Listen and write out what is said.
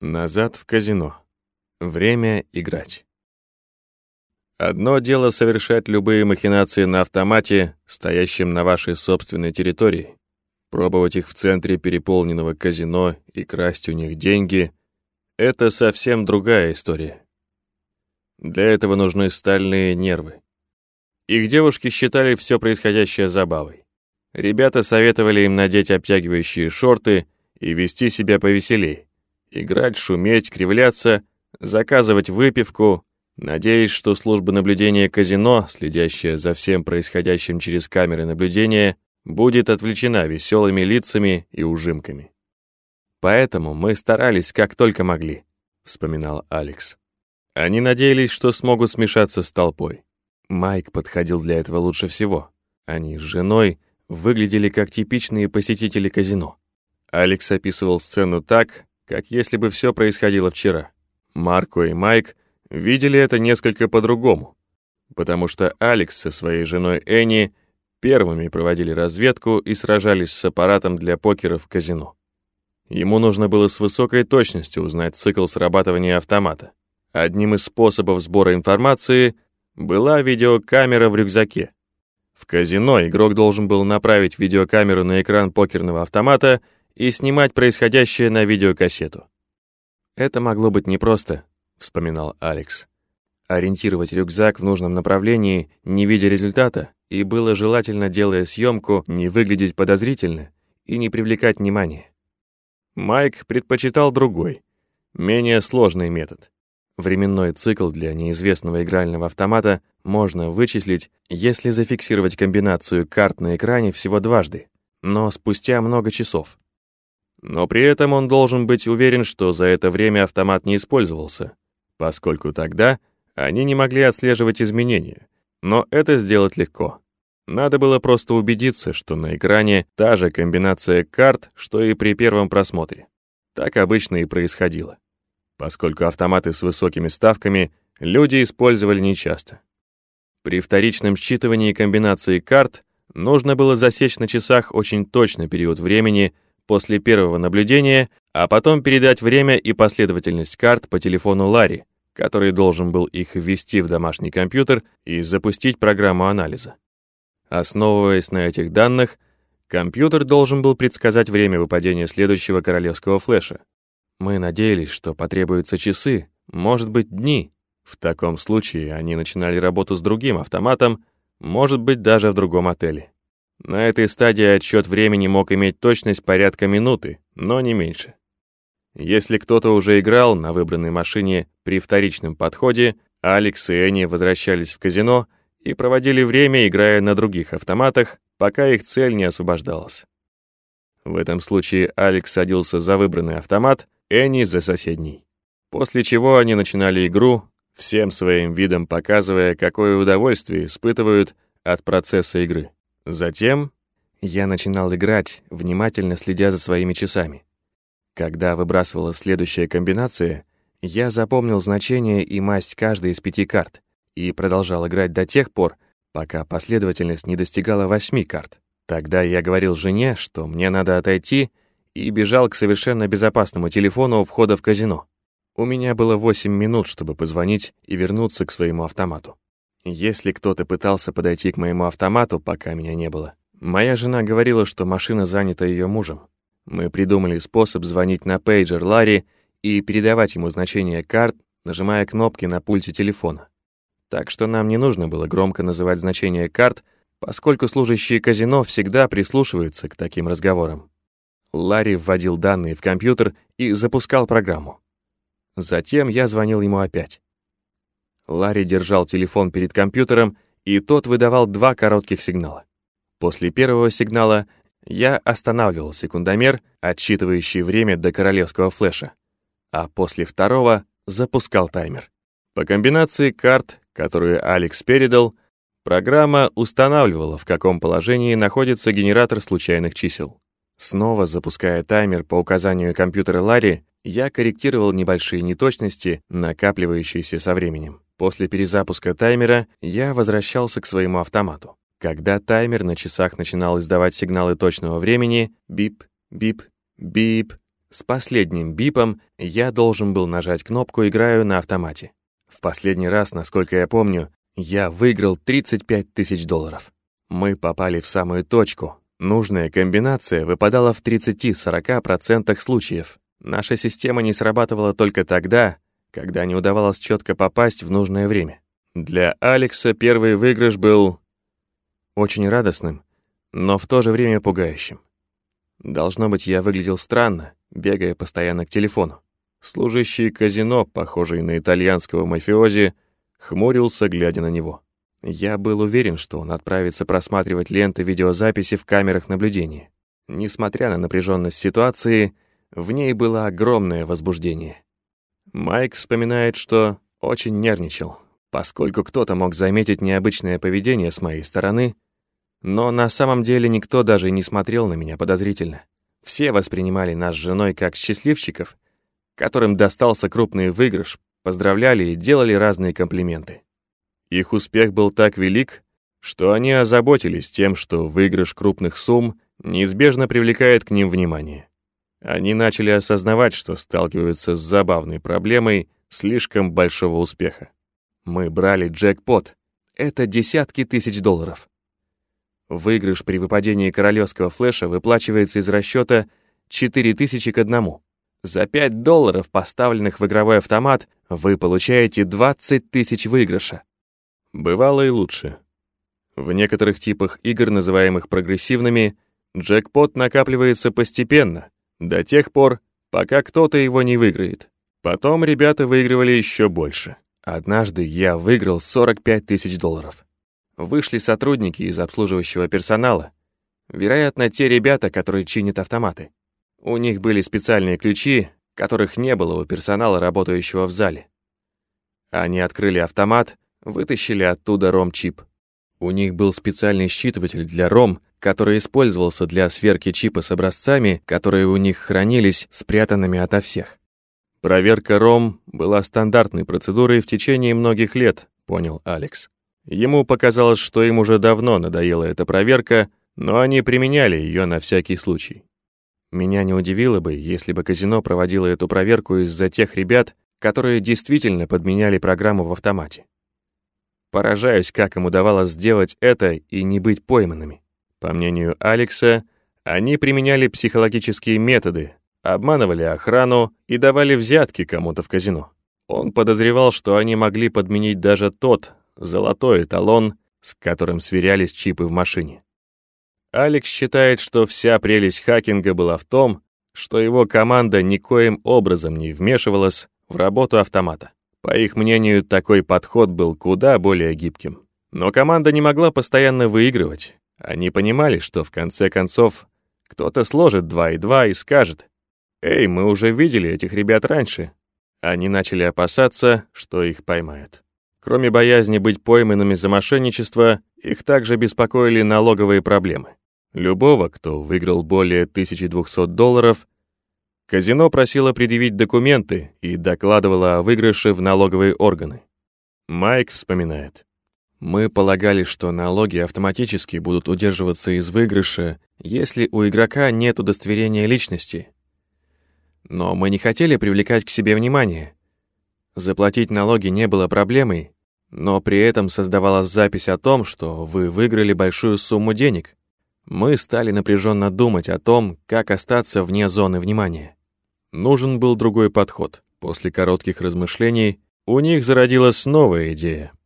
Назад в казино. Время играть. Одно дело совершать любые махинации на автомате, стоящем на вашей собственной территории, пробовать их в центре переполненного казино и красть у них деньги — это совсем другая история. Для этого нужны стальные нервы. Их девушки считали все происходящее забавой. Ребята советовали им надеть обтягивающие шорты и вести себя повеселей. Играть, шуметь, кривляться, заказывать выпивку, надеясь, что служба наблюдения казино, следящая за всем происходящим через камеры наблюдения, будет отвлечена веселыми лицами и ужимками. «Поэтому мы старались как только могли», — вспоминал Алекс. Они надеялись, что смогут смешаться с толпой. Майк подходил для этого лучше всего. Они с женой выглядели как типичные посетители казино. Алекс описывал сцену так, как если бы все происходило вчера. Марко и Майк видели это несколько по-другому, потому что Алекс со своей женой Энни первыми проводили разведку и сражались с аппаратом для покера в казино. Ему нужно было с высокой точностью узнать цикл срабатывания автомата. Одним из способов сбора информации была видеокамера в рюкзаке. В казино игрок должен был направить видеокамеру на экран покерного автомата и снимать происходящее на видеокассету. «Это могло быть непросто», — вспоминал Алекс. Ориентировать рюкзак в нужном направлении, не видя результата, и было желательно, делая съемку, не выглядеть подозрительно и не привлекать внимания. Майк предпочитал другой, менее сложный метод. Временной цикл для неизвестного игрального автомата можно вычислить, если зафиксировать комбинацию карт на экране всего дважды, но спустя много часов. Но при этом он должен быть уверен, что за это время автомат не использовался, поскольку тогда они не могли отслеживать изменения. Но это сделать легко. Надо было просто убедиться, что на экране та же комбинация карт, что и при первом просмотре. Так обычно и происходило поскольку автоматы с высокими ставками люди использовали нечасто. При вторичном считывании комбинации карт нужно было засечь на часах очень точный период времени после первого наблюдения, а потом передать время и последовательность карт по телефону Ларри, который должен был их ввести в домашний компьютер и запустить программу анализа. Основываясь на этих данных, компьютер должен был предсказать время выпадения следующего королевского флеша, мы надеялись, что потребуются часы, может быть, дни. В таком случае они начинали работу с другим автоматом, может быть, даже в другом отеле. На этой стадии отсчет времени мог иметь точность порядка минуты, но не меньше. Если кто-то уже играл на выбранной машине при вторичном подходе, Алекс и Энни возвращались в казино и проводили время, играя на других автоматах, пока их цель не освобождалась. В этом случае Алекс садился за выбранный автомат, Энни за соседней. После чего они начинали игру, всем своим видом показывая, какое удовольствие испытывают от процесса игры. Затем я начинал играть, внимательно следя за своими часами. Когда выбрасывалась следующая комбинация, я запомнил значение и масть каждой из пяти карт и продолжал играть до тех пор, пока последовательность не достигала восьми карт. Тогда я говорил жене, что мне надо отойти и бежал к совершенно безопасному телефону у входа в казино. У меня было 8 минут, чтобы позвонить и вернуться к своему автомату. Если кто-то пытался подойти к моему автомату, пока меня не было, моя жена говорила, что машина занята ее мужем. Мы придумали способ звонить на пейджер Ларри и передавать ему значение карт, нажимая кнопки на пульте телефона. Так что нам не нужно было громко называть значение карт, поскольку служащие казино всегда прислушиваются к таким разговорам. Ларри вводил данные в компьютер и запускал программу. Затем я звонил ему опять. Ларри держал телефон перед компьютером, и тот выдавал два коротких сигнала. После первого сигнала я останавливал секундомер, отсчитывающий время до королевского флеша, а после второго запускал таймер. По комбинации карт, которую Алекс передал, программа устанавливала, в каком положении находится генератор случайных чисел. Снова запуская таймер по указанию компьютера Ларри, я корректировал небольшие неточности, накапливающиеся со временем. После перезапуска таймера я возвращался к своему автомату. Когда таймер на часах начинал издавать сигналы точного времени, бип, бип, Бип. С последним бипом я должен был нажать кнопку «Играю» на автомате. В последний раз, насколько я помню, я выиграл 35 тысяч долларов. Мы попали в самую точку. Нужная комбинация выпадала в 30-40% случаев. Наша система не срабатывала только тогда, когда не удавалось четко попасть в нужное время. Для Алекса первый выигрыш был очень радостным, но в то же время пугающим. Должно быть, я выглядел странно, бегая постоянно к телефону. Служащий казино, похожий на итальянского мафиози, хмурился, глядя на него. Я был уверен, что он отправится просматривать ленты видеозаписи в камерах наблюдения. Несмотря на напряженность ситуации, в ней было огромное возбуждение. Майк вспоминает, что очень нервничал, поскольку кто-то мог заметить необычное поведение с моей стороны но на самом деле никто даже не смотрел на меня подозрительно. Все воспринимали нас с женой как счастливчиков, которым достался крупный выигрыш, поздравляли и делали разные комплименты. Их успех был так велик, что они озаботились тем, что выигрыш крупных сумм неизбежно привлекает к ним внимание. Они начали осознавать, что сталкиваются с забавной проблемой слишком большого успеха. Мы брали джекпот. Это десятки тысяч долларов. Выигрыш при выпадении королевского флеша выплачивается из расчета 4000 к одному. За 5 долларов, поставленных в игровой автомат, вы получаете 20 тысяч выигрыша. Бывало и лучше. В некоторых типах игр, называемых прогрессивными, джекпот накапливается постепенно, до тех пор, пока кто-то его не выиграет. Потом ребята выигрывали еще больше. Однажды я выиграл 45 тысяч долларов. Вышли сотрудники из обслуживающего персонала. Вероятно, те ребята, которые чинят автоматы. У них были специальные ключи, которых не было у персонала, работающего в зале. Они открыли автомат, вытащили оттуда ром-чип. У них был специальный считыватель для ром, который использовался для сверки чипа с образцами, которые у них хранились спрятанными ото всех. Проверка ром была стандартной процедурой в течение многих лет, понял Алекс. Ему показалось, что им уже давно надоела эта проверка, но они применяли ее на всякий случай. Меня не удивило бы, если бы казино проводило эту проверку из-за тех ребят, которые действительно подменяли программу в автомате. Поражаюсь, как им удавалось сделать это и не быть пойманными. По мнению Алекса, они применяли психологические методы, обманывали охрану и давали взятки кому-то в казино. Он подозревал, что они могли подменить даже тот, золотой эталон, с которым сверялись чипы в машине. Алекс считает, что вся прелесть хакинга была в том, что его команда никоим образом не вмешивалась в работу автомата. По их мнению, такой подход был куда более гибким. Но команда не могла постоянно выигрывать. Они понимали, что в конце концов кто-то сложит 2 и 2 и скажет, «Эй, мы уже видели этих ребят раньше». Они начали опасаться, что их поймают. Кроме боязни быть пойманными за мошенничество, их также беспокоили налоговые проблемы. Любого, кто выиграл более 1200 долларов, казино просило предъявить документы и докладывало о выигрыше в налоговые органы. Майк вспоминает. Мы полагали, что налоги автоматически будут удерживаться из выигрыша, если у игрока нет удостоверения личности. Но мы не хотели привлекать к себе внимание. Заплатить налоги не было проблемой, но при этом создавалась запись о том, что вы выиграли большую сумму денег. Мы стали напряженно думать о том, как остаться вне зоны внимания. Нужен был другой подход. После коротких размышлений у них зародилась новая идея —